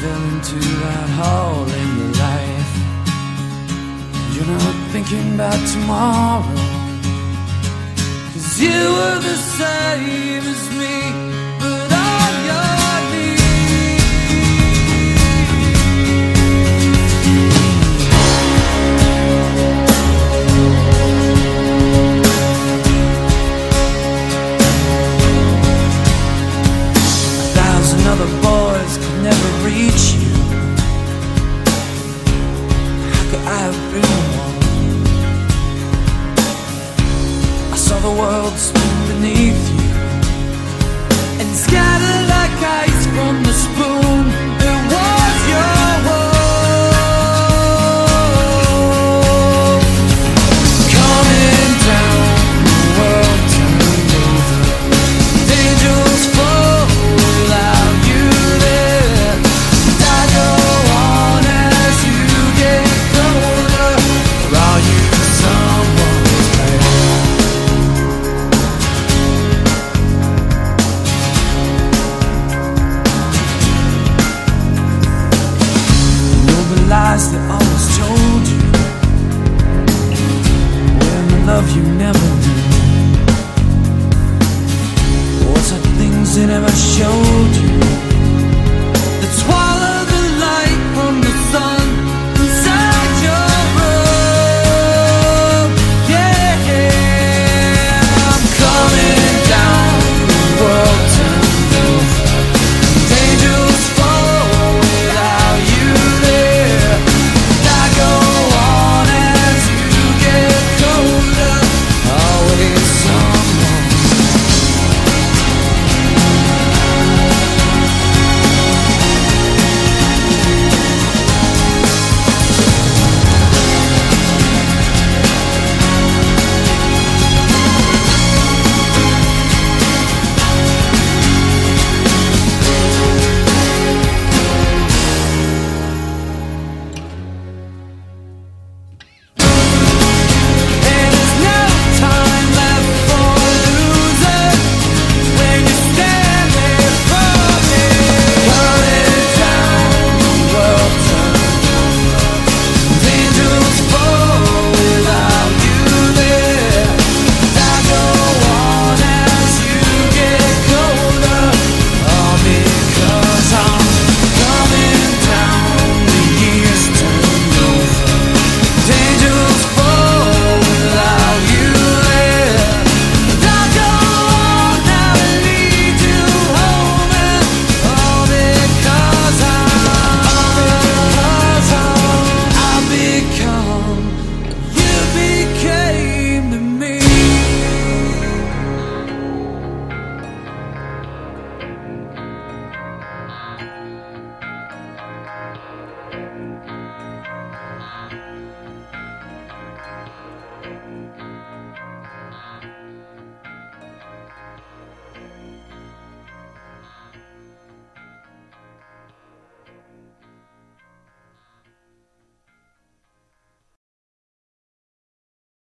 fell into that hole in your life. You're not thinking about tomorrow. Cause you were the same as me, but on your knees. A thousand other boys could never reach you. How could I have been one? I saw the world spin beneath you lies that always told you. When the love you never knew. What's the things they never showed